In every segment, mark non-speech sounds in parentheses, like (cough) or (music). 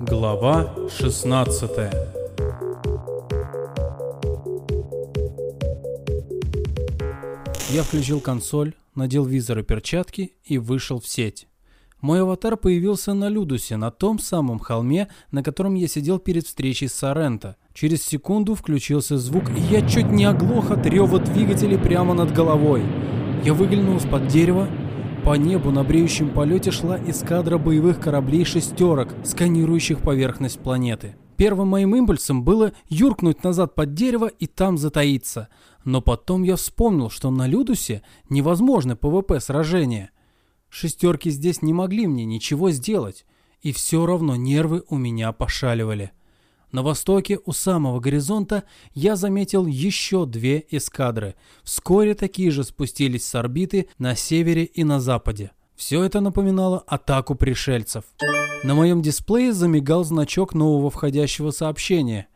Глава 16 Я включил консоль, надел визор и перчатки и вышел в сеть. Мой аватар появился на Людусе, на том самом холме, на котором я сидел перед встречей с Соренто. Через секунду включился звук, и я чуть не оглох от рева двигателей прямо над головой. Я выглянул из-под дерева. По небу на бреющем полете шла эскадра боевых кораблей «шестерок», сканирующих поверхность планеты. Первым моим импульсом было юркнуть назад под дерево и там затаиться. Но потом я вспомнил, что на Людусе невозможно PvP сражения. Шестерки здесь не могли мне ничего сделать, и все равно нервы у меня пошаливали. На востоке, у самого горизонта, я заметил еще две эскадры. Вскоре такие же спустились с орбиты на севере и на западе. Все это напоминало атаку пришельцев. На моем дисплее замигал значок нового входящего сообщения.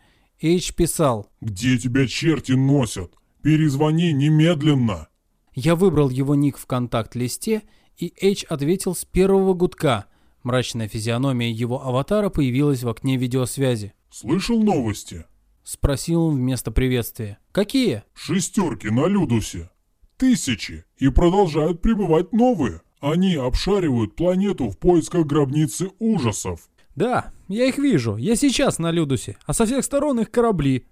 Эйч писал «Где тебя черти носят? Перезвони немедленно!» Я выбрал его ник в контакт-листе и Эйч ответил с первого гудка. Мрачная физиономия его аватара появилась в окне видеосвязи. «Слышал новости?» Спросил он вместо приветствия. «Какие?» «Шестерки на Людусе. Тысячи. И продолжают прибывать новые. Они обшаривают планету в поисках гробницы ужасов». «Да, я их вижу. Я сейчас на Людусе. А со всех сторон их корабли».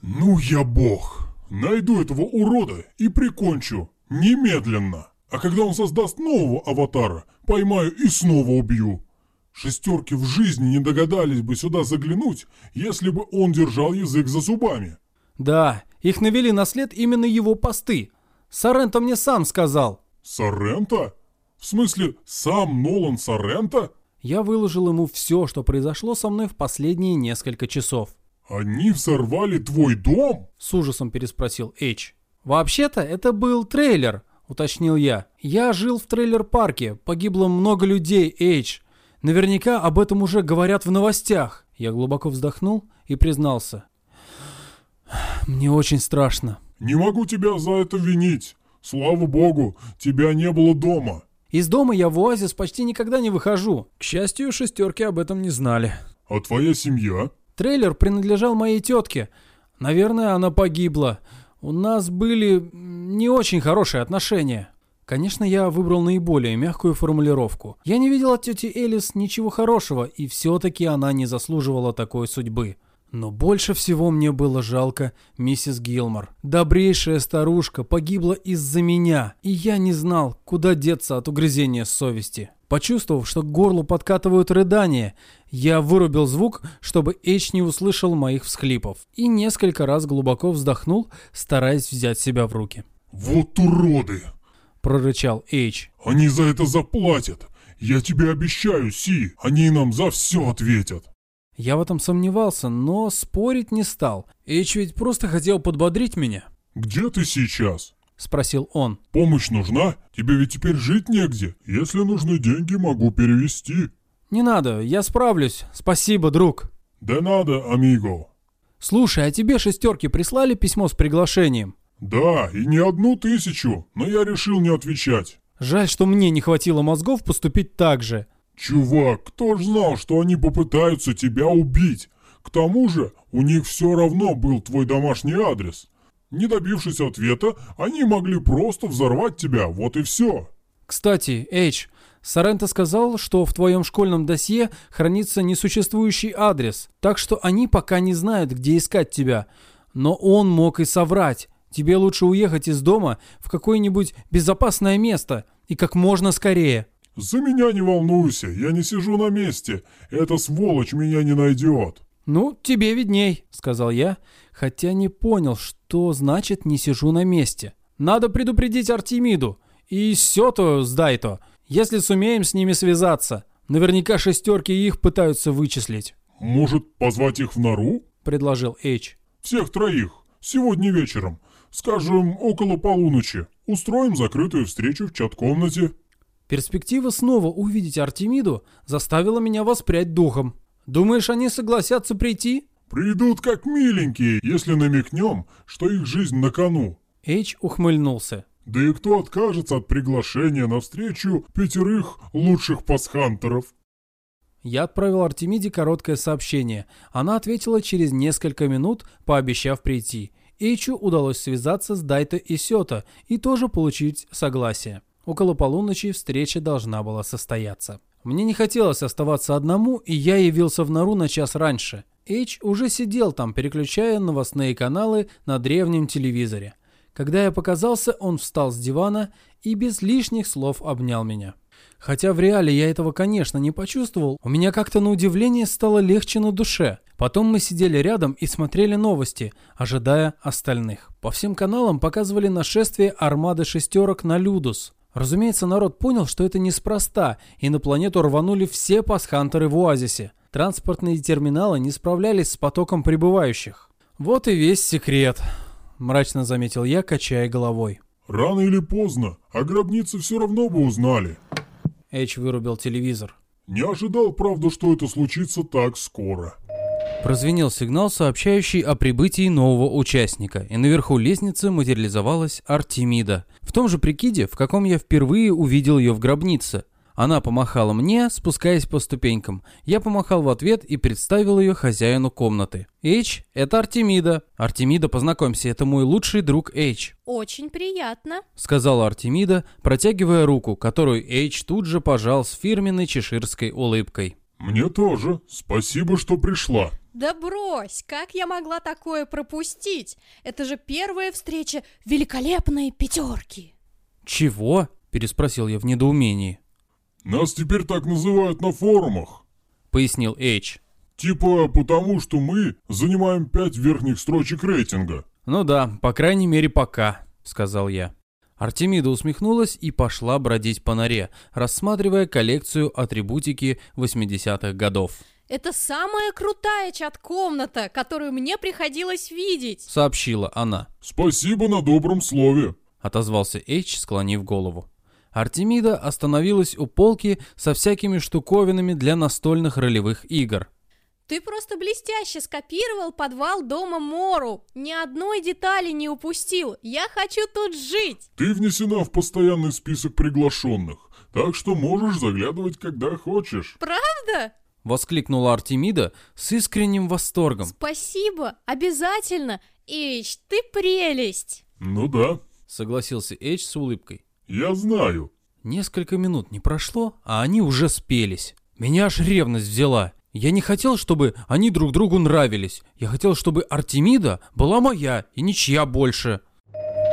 «Ну я бог. Найду этого урода и прикончу. Немедленно». А когда он создаст нового аватара, поймаю и снова убью. Шестерки в жизни не догадались бы сюда заглянуть, если бы он держал язык за зубами. Да, их навели на след именно его посты. Соренто мне сам сказал. Соренто? В смысле, сам Нолан Соренто? Я выложил ему все, что произошло со мной в последние несколько часов. «Они взорвали твой дом?» С ужасом переспросил Эйч. «Вообще-то это был трейлер уточнил я. «Я жил в трейлер-парке, погибло много людей, Эйдж. Наверняка об этом уже говорят в новостях». Я глубоко вздохнул и признался. «Мне очень страшно». «Не могу тебя за это винить. Слава богу, тебя не было дома». «Из дома я в оазис почти никогда не выхожу. К счастью, шестерки об этом не знали». «А твоя семья?» «Трейлер принадлежал моей тетке. Наверное, она погибла. У нас были не очень хорошие отношения. Конечно, я выбрал наиболее мягкую формулировку. Я не видел от тети Элис ничего хорошего, и все-таки она не заслуживала такой судьбы. Но больше всего мне было жалко миссис Гилмор. Добрейшая старушка погибла из-за меня, и я не знал, куда деться от угрызения совести. Почувствовав, что к горлу подкатывают рыдания, я вырубил звук, чтобы Эйч не услышал моих всхлипов, и несколько раз глубоко вздохнул, стараясь взять себя в руки. «Вот уроды!» – прорычал Эйч. «Они за это заплатят! Я тебе обещаю, Си, они нам за все ответят!» Я в этом сомневался, но спорить не стал. Эйч ведь просто хотел подбодрить меня. «Где ты сейчас?» спросил он. «Помощь нужна? Тебе ведь теперь жить негде. Если нужны деньги, могу перевести». «Не надо, я справлюсь. Спасибо, друг». «Да надо, амиго». «Слушай, а тебе шестерки прислали письмо с приглашением?» «Да, и не одну тысячу, но я решил не отвечать». «Жаль, что мне не хватило мозгов поступить так же». «Чувак, кто ж знал, что они попытаются тебя убить? К тому же, у них все равно был твой домашний адрес. Не добившись ответа, они могли просто взорвать тебя, вот и все. Кстати, Эйч, Соренто сказал, что в твоем школьном досье хранится несуществующий адрес, так что они пока не знают, где искать тебя. Но он мог и соврать. Тебе лучше уехать из дома в какое-нибудь безопасное место и как можно скорее. За меня не волнуйся, я не сижу на месте. Эта сволочь меня не найдет. «Ну, тебе видней», — сказал я, хотя не понял, что значит «не сижу на месте». «Надо предупредить Артемиду. И все-то сдай-то, если сумеем с ними связаться. Наверняка шестерки их пытаются вычислить». «Может, позвать их в нору?» — предложил Эйч. «Всех троих. Сегодня вечером. Скажем, около полуночи. Устроим закрытую встречу в чат-комнате». Перспектива снова увидеть Артемиду заставила меня воспрять духом. Думаешь, они согласятся прийти? Придут как миленькие, если намекнем, что их жизнь на кону. Эйч ухмыльнулся. Да и кто откажется от приглашения на встречу пятерых лучших пасхантеров? Я отправил Артемиде короткое сообщение. Она ответила через несколько минут, пообещав прийти. Эйчу удалось связаться с Дайто и Сёто и тоже получить согласие. Около полуночи встреча должна была состояться. Мне не хотелось оставаться одному, и я явился в нору на час раньше. Эйч уже сидел там, переключая новостные каналы на древнем телевизоре. Когда я показался, он встал с дивана и без лишних слов обнял меня. Хотя в реале я этого, конечно, не почувствовал, у меня как-то на удивление стало легче на душе. Потом мы сидели рядом и смотрели новости, ожидая остальных. По всем каналам показывали нашествие армады шестерок на Людус. Разумеется, народ понял, что это неспроста, и на планету рванули все пасхантеры в Оазисе. Транспортные терминалы не справлялись с потоком прибывающих. Вот и весь секрет, мрачно заметил я, качая головой. Рано или поздно, а гробницы все равно бы узнали. Эйч вырубил телевизор. Не ожидал, правда, что это случится так скоро. Прозвенел сигнал, сообщающий о прибытии нового участника, и наверху лестницы материализовалась Артемида, в том же прикиде, в каком я впервые увидел ее в гробнице. Она помахала мне, спускаясь по ступенькам. Я помахал в ответ и представил ее хозяину комнаты. «Эйч, это Артемида. Артемида, познакомься, это мой лучший друг Эйч». «Очень приятно», — сказала Артемида, протягивая руку, которую Эйч тут же пожал с фирменной чеширской улыбкой. «Мне тоже. Спасибо, что пришла». Да брось, как я могла такое пропустить? Это же первая встреча великолепной пятерки. Чего? Переспросил я в недоумении. Нас теперь так называют на форумах, пояснил Эйч. Типа потому, что мы занимаем пять верхних строчек рейтинга. Ну да, по крайней мере пока, сказал я. Артемида усмехнулась и пошла бродить по норе, рассматривая коллекцию атрибутики 80-х годов. Это самая крутая чат-комната, которую мне приходилось видеть», — сообщила она. «Спасибо на добром слове», — отозвался Эйч, склонив голову. Артемида остановилась у полки со всякими штуковинами для настольных ролевых игр. «Ты просто блестяще скопировал подвал дома Мору. Ни одной детали не упустил. Я хочу тут жить!» «Ты внесена в постоянный список приглашенных, так что можешь заглядывать, когда хочешь». «Правда?» — воскликнула Артемида с искренним восторгом. «Спасибо! Обязательно! Эйч, ты прелесть!» «Ну да», — согласился Эйч с улыбкой. «Я знаю». Несколько минут не прошло, а они уже спелись. Меня аж ревность взяла. Я не хотел, чтобы они друг другу нравились. Я хотел, чтобы Артемида была моя и ничья больше.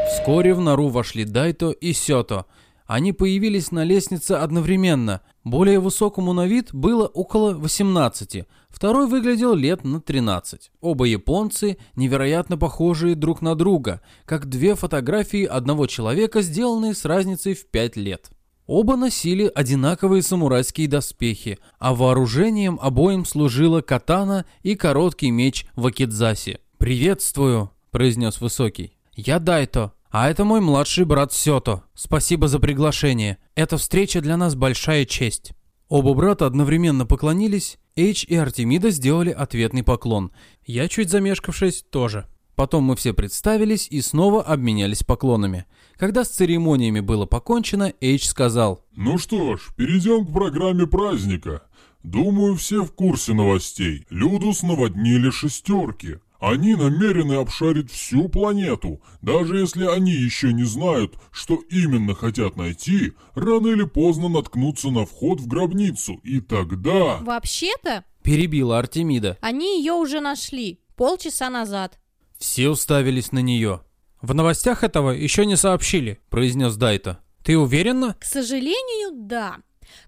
Вскоре в нору вошли Дайто и Сёто — они появились на лестнице одновременно. Более высокому на вид было около 18, второй выглядел лет на 13. Оба японцы невероятно похожие друг на друга, как две фотографии одного человека, сделанные с разницей в 5 лет. Оба носили одинаковые самурайские доспехи, а вооружением обоим служила катана и короткий меч вакидзаси. «Приветствую», — произнес Высокий. «Я Дайто, а это мой младший брат Сёто. Спасибо за приглашение. Эта встреча для нас большая честь». Оба брата одновременно поклонились, Эйч и Артемида сделали ответный поклон. Я, чуть замешкавшись, тоже. Потом мы все представились и снова обменялись поклонами. Когда с церемониями было покончено, Эйч сказал. «Ну что ж, перейдем к программе праздника. Думаю, все в курсе новостей. Людус наводнили шестерки. Они намерены обшарить всю планету. Даже если они еще не знают, что именно хотят найти, рано или поздно наткнутся на вход в гробницу. И тогда... Вообще-то... Перебила Артемида. Они ее уже нашли. Полчаса назад. Все уставились на нее. В новостях этого еще не сообщили, произнес Дайта. Ты уверена? К сожалению, да.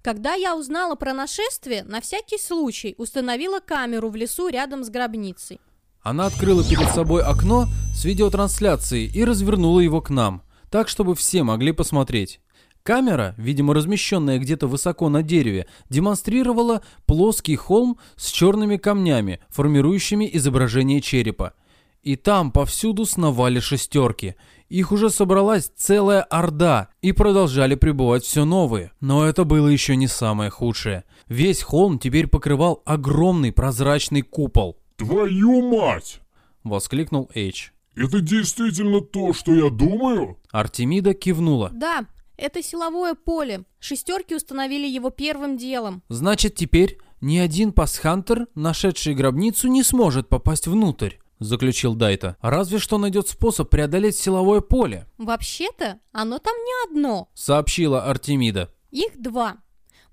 Когда я узнала про нашествие, на всякий случай установила камеру в лесу рядом с гробницей. Она открыла перед собой окно с видеотрансляцией и развернула его к нам, так, чтобы все могли посмотреть. Камера, видимо размещенная где-то высоко на дереве, демонстрировала плоский холм с черными камнями, формирующими изображение черепа. И там повсюду сновали шестерки. Их уже собралась целая орда, и продолжали прибывать все новые. Но это было еще не самое худшее. Весь холм теперь покрывал огромный прозрачный купол. «Твою мать!» — воскликнул Эйч. Это действительно то, что я думаю? Артемида кивнула. Да, это силовое поле. Шестерки установили его первым делом. Значит, теперь ни один пасхантер, нашедший гробницу, не сможет попасть внутрь, заключил Дайта. Разве что найдет способ преодолеть силовое поле, Вообще-то, оно там не одно. сообщила Артемида. Их два.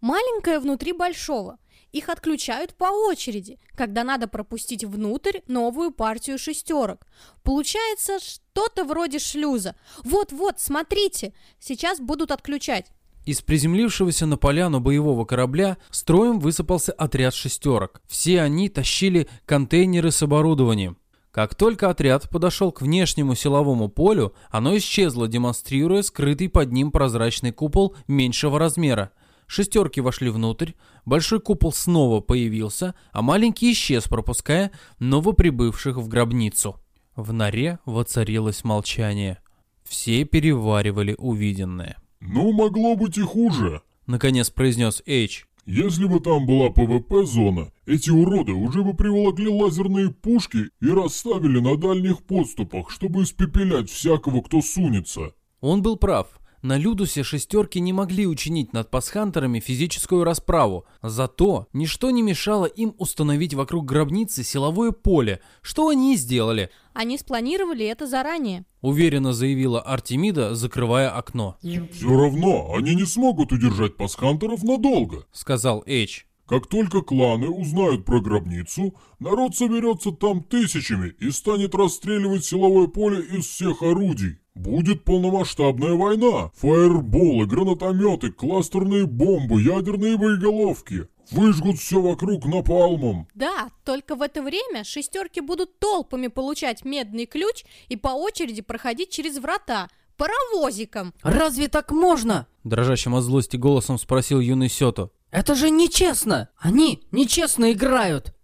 Маленькое внутри большого. Их отключают по очереди, когда надо пропустить внутрь новую партию шестерок. Получается что-то вроде шлюза. Вот-вот, смотрите, сейчас будут отключать. Из приземлившегося на поляну боевого корабля строем высыпался отряд шестерок. Все они тащили контейнеры с оборудованием. Как только отряд подошел к внешнему силовому полю, оно исчезло, демонстрируя скрытый под ним прозрачный купол меньшего размера. Шестерки вошли внутрь, большой купол снова появился, а маленький исчез, пропуская новоприбывших в гробницу. В норе воцарилось молчание. Все переваривали увиденное. Ну, могло быть и хуже. Наконец произнес Эйч. Если бы там была ПВП-зона, эти уроды уже бы приволокли лазерные пушки и расставили на дальних подступах, чтобы испепелять всякого, кто сунется. Он был прав. На Людусе шестерки не могли учинить над пасхантерами физическую расправу. Зато ничто не мешало им установить вокруг гробницы силовое поле, что они и сделали, Они спланировали это заранее. уверенно заявила Артемида, закрывая окно. Все равно они не смогут удержать пасхантеров надолго. Сказал Эйч. Как только кланы узнают про гробницу, народ соберется там тысячами и станет расстреливать силовое поле из всех орудий. Будет полномасштабная война. Фаерболы, гранатометы, кластерные бомбы, ядерные боеголовки. Выжгут все вокруг напалмом. Да, только в это время шестерки будут толпами получать медный ключ и по очереди проходить через врата. Паровозиком. Разве так можно? Дрожащим от злости голосом спросил юный Сёто. Это же нечестно! Они нечестно играют!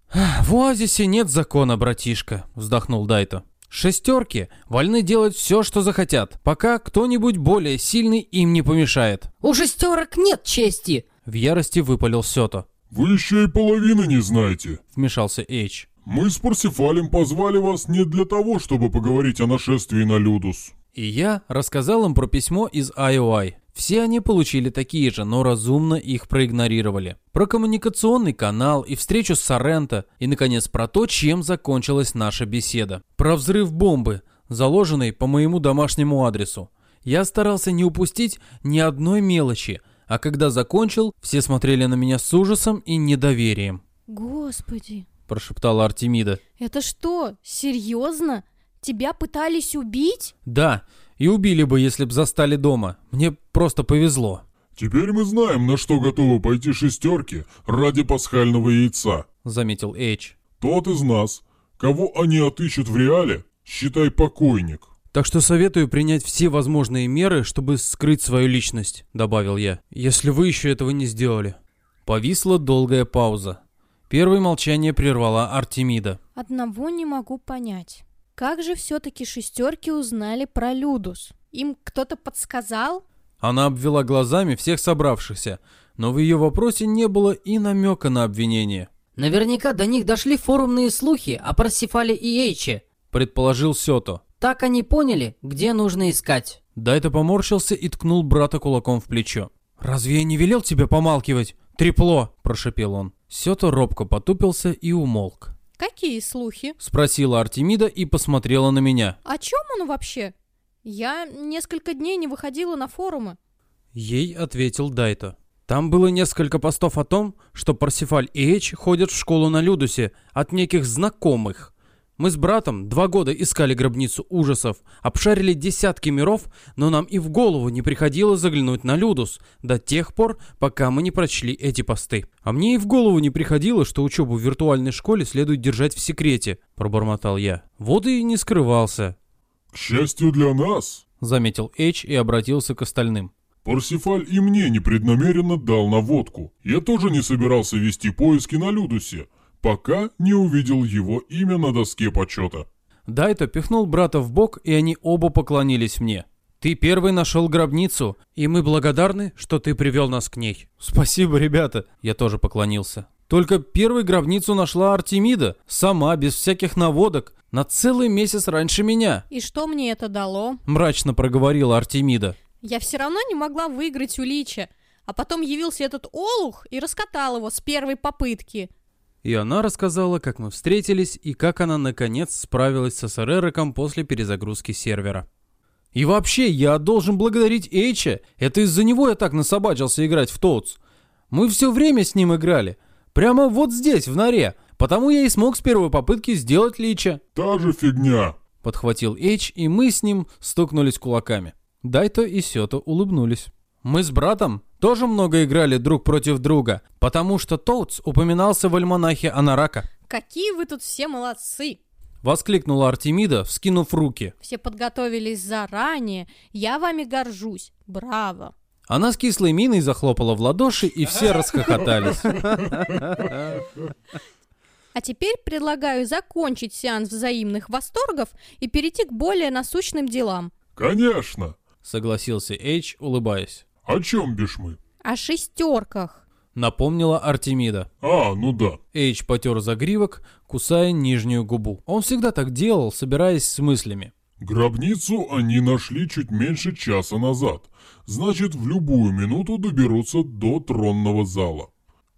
В оазисе нет закона, братишка, вздохнул Дайто. Шестерки вольны делать все, что захотят, пока кто-нибудь более сильный им не помешает. У шестерок нет чести! В ярости выпалил Сёто. Вы еще и половины не знаете. Вмешался Эйч. Мы с Парсифалем позвали вас не для того, чтобы поговорить о нашествии на Людус. И я рассказал им про письмо из IOI. Все они получили такие же, но разумно их проигнорировали. Про коммуникационный канал и встречу с Соренто, и, наконец, про то, чем закончилась наша беседа. Про взрыв бомбы, заложенной по моему домашнему адресу. Я старался не упустить ни одной мелочи, а когда закончил, все смотрели на меня с ужасом и недоверием. Господи, Прошептала Артемида. это что, серьезно? Тебя пытались убить? Да, и убили бы, если б застали дома. Мне просто повезло. Теперь мы знаем, на что готовы пойти шестерки ради пасхального яйца. Заметил Эйч. Тот из нас, кого они отыщут в реале, считай покойник. Так что советую принять все возможные меры, чтобы скрыть свою личность, добавил я, если вы еще этого не сделали. Повисла долгая пауза. Первое молчание прервала Артемида. Одного не могу понять. Как же все-таки шестерки узнали про Людус? Им кто-то подсказал? Она обвела глазами всех собравшихся, но в ее вопросе не было и намека на обвинение. Наверняка до них дошли форумные слухи о Парсифале и Эйче. Предположил Сёто. Так они поняли, где нужно искать. Дайто поморщился и ткнул брата кулаком в плечо. «Разве я не велел тебе помалкивать? Трепло!» – прошепел он. Сёто робко потупился и умолк. Какие слухи? Спросила Артемида и посмотрела на меня. О чем он вообще? Я несколько дней не выходила на форумы. Ей ответил Дайто. Там было несколько постов о том, что Парсифаль и Эйч ходят в школу на Людусе от неких знакомых. Мы с братом два года искали гробницу ужасов, обшарили десятки миров, но нам и в голову не приходило заглянуть на Людус до тех пор, пока мы не прочли эти посты. А мне и в голову не приходило, что учебу в виртуальной школе следует держать в секрете, пробормотал я. Вот и не скрывался, К счастью для нас, заметил Эйч и обратился к остальным. Парсифаль и мне непреднамеренно дал наводку. Я тоже не собирался вести поиски на Людусе, пока не увидел его имя на доске почета. Дайто пихнул брата в бок, и они оба поклонились мне. «Ты первый нашел гробницу, и мы благодарны, что ты привел нас к ней». (laughs) «Спасибо, ребята!» Я тоже поклонился. Только первую гробницу нашла Артемида, сама, без всяких наводок, на целый месяц раньше меня. И что мне это дало? Мрачно проговорила Артемида. Я все равно не могла выиграть у Лича. А потом явился этот олух и раскатал его с первой попытки. И она рассказала, как мы встретились и как она наконец справилась с СРРоком после перезагрузки сервера. И вообще, я должен благодарить Эйча. Это из-за него я так насобачился играть в Тоутс. Мы все время с ним играли. Прямо вот здесь, в норе. Потому я и смог с первой попытки сделать Лича. Та же фигня. Подхватил Эйч, и мы с ним стукнулись кулаками. Дайто и Сёто улыбнулись. Мы с братом тоже много играли друг против друга, потому что Тоутс упоминался в альманахе Анарака. Какие вы тут все молодцы! Воскликнула Артемида, вскинув руки. Все подготовились заранее. Я вами горжусь. Браво! Она с кислой миной захлопала в ладоши, и все расхохотались. А теперь предлагаю закончить сеанс взаимных восторгов и перейти к более насущным делам. Конечно. Согласился Эйч, улыбаясь. О чем бишь мы? О шестерках. Напомнила Артемида. А, ну да. Эйч потер загривок, кусая нижнюю губу. Он всегда так делал, собираясь с мыслями. Гробницу они нашли чуть меньше часа назад. Значит, в любую минуту доберутся до тронного зала.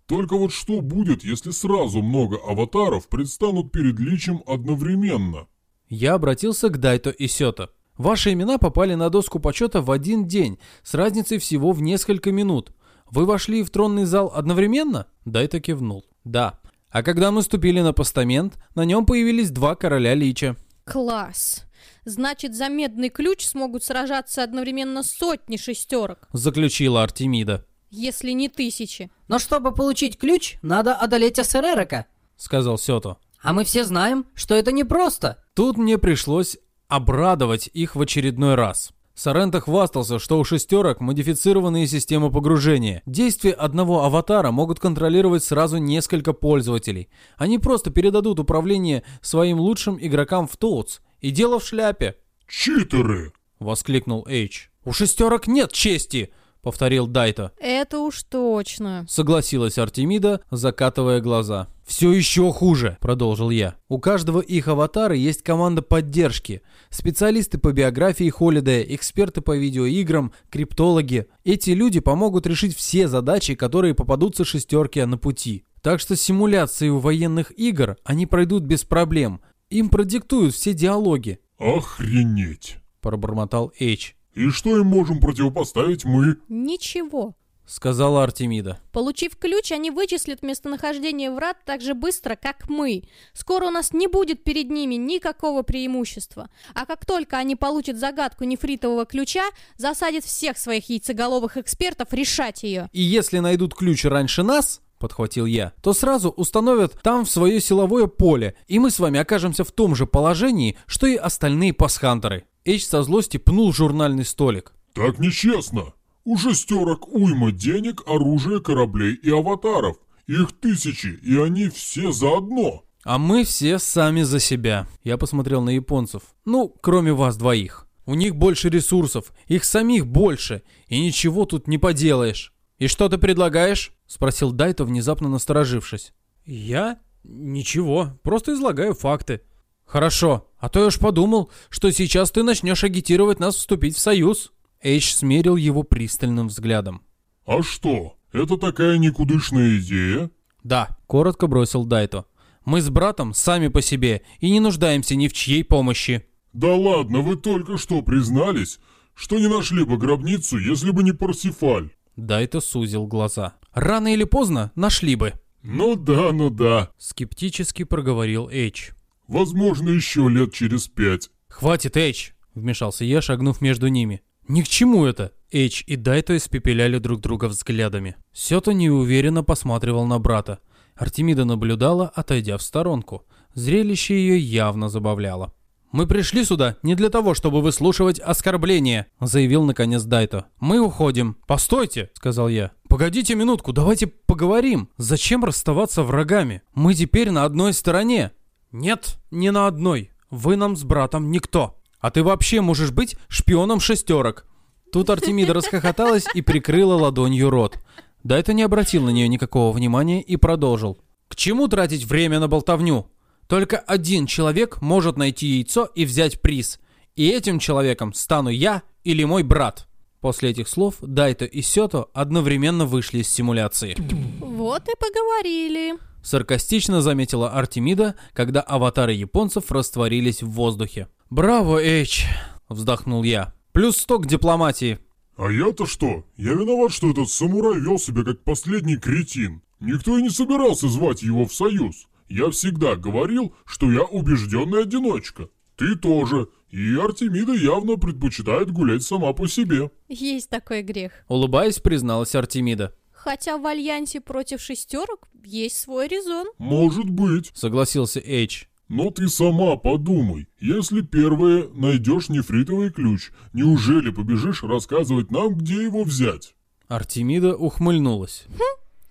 Только вот что будет, если сразу много аватаров предстанут перед личем одновременно? Я обратился к Дайто и Сёто. Ваши имена попали на доску почета в один день, с разницей всего в несколько минут. Вы вошли в тронный зал одновременно? Дайто кивнул. Да. А когда мы ступили на постамент, на нем появились два короля Лича. Класс. Значит, за медный ключ смогут сражаться одновременно сотни шестерок, Заключила Артемида. если не тысячи. Но чтобы получить ключ, надо одолеть СРРка. Сказал Сёто. А мы все знаем, что это непросто. Тут мне пришлось обрадовать их в очередной раз. Соренто хвастался, что у шестерок модифицированные системы погружения. Действия одного аватара могут контролировать сразу несколько пользователей. Они просто передадут управление своим лучшим игрокам в Тоутс. И дело в шляпе. Читеры! Воскликнул Эйч. У шестерок нет чести! Повторил Дайто. Это уж точно. Согласилась Артемида, закатывая глаза. «Все еще хуже», — продолжил я. «У каждого их аватара есть команда поддержки. Специалисты по биографии Холидея, эксперты по видеоиграм, криптологи. Эти люди помогут решить все задачи, которые попадутся шестерке на пути. Так что симуляции у военных игр они пройдут без проблем. Им продиктуют все диалоги», Охренеть! — пробормотал Эйч. И что им можем противопоставить мы? Ничего. — сказала Артемида. Получив ключ, они вычислят местонахождение врат так же быстро, как мы. Скоро у нас не будет перед ними никакого преимущества. А как только они получат загадку нефритового ключа, засадят всех своих яйцеголовых экспертов решать ее. И если найдут ключ раньше нас, подхватил я, то сразу установят там в свое силовое поле, и мы с вами окажемся в том же положении, что и остальные пасхантеры. Эйч со злости пнул журнальный столик. Так нечестно. У шестерок уйма денег, оружия, кораблей и аватаров. Их тысячи, и они все заодно. А мы все сами за себя. Я посмотрел на японцев. Ну, кроме вас двоих. У них больше ресурсов, их самих больше, и ничего тут не поделаешь. И что ты предлагаешь? Спросил Дайто, внезапно насторожившись. Я? Ничего, просто излагаю факты. Хорошо, а то я уж подумал, что сейчас ты начнешь агитировать нас вступить в союз. Эйч смерил его пристальным взглядом. А что, это такая никудышная идея? Да, коротко бросил Дайто. Мы с братом сами по себе и не нуждаемся ни в чьей помощи. Да ладно, вы только что признались, что не нашли бы гробницу, если бы не Парсифаль. Дайто сузил глаза. Рано или поздно нашли бы. Ну да, ну да. Скептически проговорил Эйч. Возможно, еще лет через пять. «Хватит, Эйч!» — вмешался я, шагнув между ними. «Ни к чему это!» Эйч и Дайто испепеляли друг друга взглядами. Сёто неуверенно посматривал на брата. Артемида наблюдала, отойдя в сторонку. Зрелище ее явно забавляло. «Мы пришли сюда не для того, чтобы выслушивать оскорбления», — заявил наконец Дайто. «Мы уходим». «Постойте», — сказал я. «Погодите минутку, давайте поговорим. Зачем расставаться врагами? Мы теперь на одной стороне». «Нет, не на одной. Вы нам с братом никто. А ты вообще можешь быть шпионом шестерок». Тут Артемида расхохоталась и прикрыла ладонью рот. Дайто не обратил на нее никакого внимания и продолжил. К чему тратить время на болтовню? Только один человек может найти яйцо и взять приз. И этим человеком стану я или мой брат. После этих слов Дайто и Сёто одновременно вышли из симуляции. Вот и поговорили. Саркастично заметила Артемида, когда аватары японцев растворились в воздухе. «Браво, Эйч!» – вздохнул я. «Плюс сто к дипломатии». А я-то что? Я виноват, что этот самурай вел себя как последний кретин. Никто и не собирался звать его в союз. Я всегда говорил, что я убежденный одиночка. Ты тоже. И Артемида явно предпочитает гулять сама по себе. Есть такой грех. Улыбаясь, призналась Артемида. Хотя в альянсе против шестерок есть свой резон. Может быть. Согласился Эйч. Но ты сама подумай, если первое найдешь нефритовый ключ, неужели побежишь рассказывать нам, где его взять? Артемида ухмыльнулась.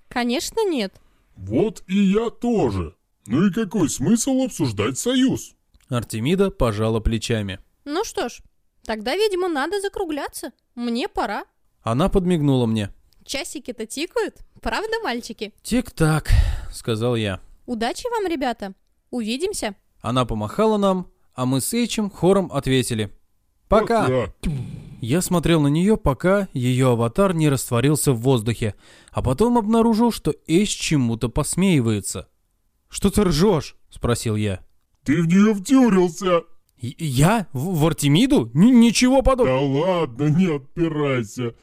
Конечно, нет. Вот и я тоже. Ну и какой смысл обсуждать союз? Артемида пожала плечами. Ну что ж, тогда, видимо, надо закругляться. Мне пора. Она подмигнула мне. Часики-то тикают, правда, мальчики? «Тик-так», — сказал я. Удачи вам, ребята. Увидимся. Она помахала нам, а мы с Эйчем хором ответили. «Пока!» Да. Я смотрел на нее, пока ее аватар не растворился в воздухе, а потом обнаружил, что Эйч чему-то посмеивается. «Что ты ржешь?» — спросил я. Ты в нее втюрился. «И- «Я? В, в Артемиду? Н- ничего подобного!» Да ладно, не отпирайся.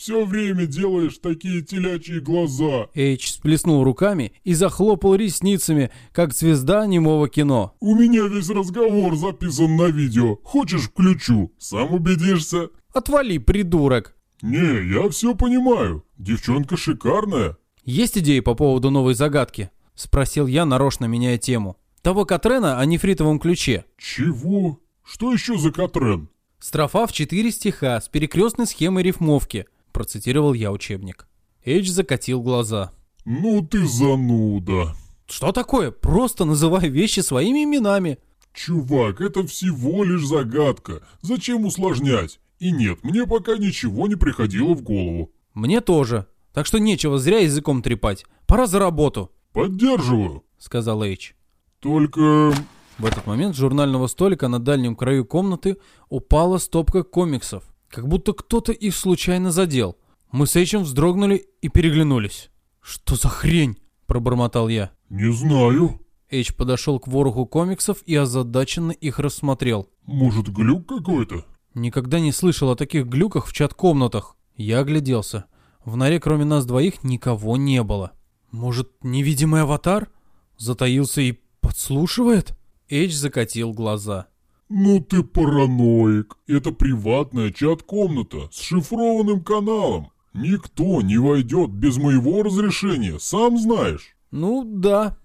Все время делаешь такие телячьи глаза. Эйч сплеснул руками и захлопал ресницами, как звезда немого кино. У меня весь разговор записан на видео. Хочешь, включу? Сам убедишься. «Отвали, придурок!» Не, я все понимаю. Девчонка шикарная. «Есть идеи по поводу новой загадки?» — спросил я, нарочно меняя тему. «Того Катрена о нефритовом ключе». Чего? Что еще за Катрен? Строфа в четыре стиха с перекрестной схемой рифмовки, процитировал я учебник. Эйч закатил глаза. Ну ты зануда. Что такое? Просто называй вещи своими именами. Чувак, это всего лишь загадка. Зачем усложнять? И нет, мне пока ничего не приходило в голову. Мне тоже. Так что нечего зря языком трепать. Пора за работу, Поддерживаю. сказал Эйч. Только... В этот момент с журнального столика на дальнем краю комнаты упала стопка комиксов. Как будто кто-то их случайно задел. Мы с Эйчем вздрогнули и переглянулись. «Что за хрень?» – пробормотал я. Не знаю. Эйч подошел к вороху комиксов и озадаченно их рассмотрел. Может, глюк какой-то? Никогда не слышал о таких глюках в чат-комнатах. Я огляделся. В норе кроме нас двоих никого не было. Может, невидимый аватар? Затаился и подслушивает? Эйч закатил глаза. Ну ты параноик. Это приватная чат-комната с шифрованным каналом. Никто не войдет без моего разрешения, сам знаешь. Ну да,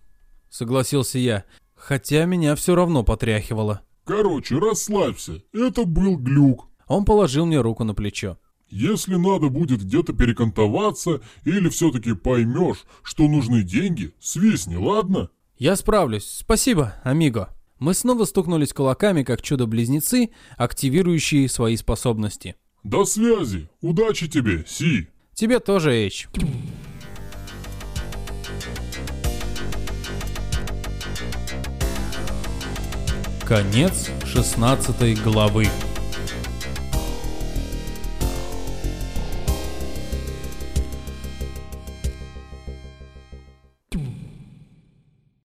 согласился я, хотя меня все равно потряхивало. Короче, расслабься. Это был глюк. Он положил мне руку на плечо. Если надо будет где-то перекантоваться или все-таки поймешь, что нужны деньги, свистни, ладно? Я справлюсь. Спасибо, амиго. Мы снова стукнулись кулаками, как чудо-близнецы, активирующие свои способности. До связи. Удачи тебе, Си. Тебе тоже, Эйч. Конец 16 главы.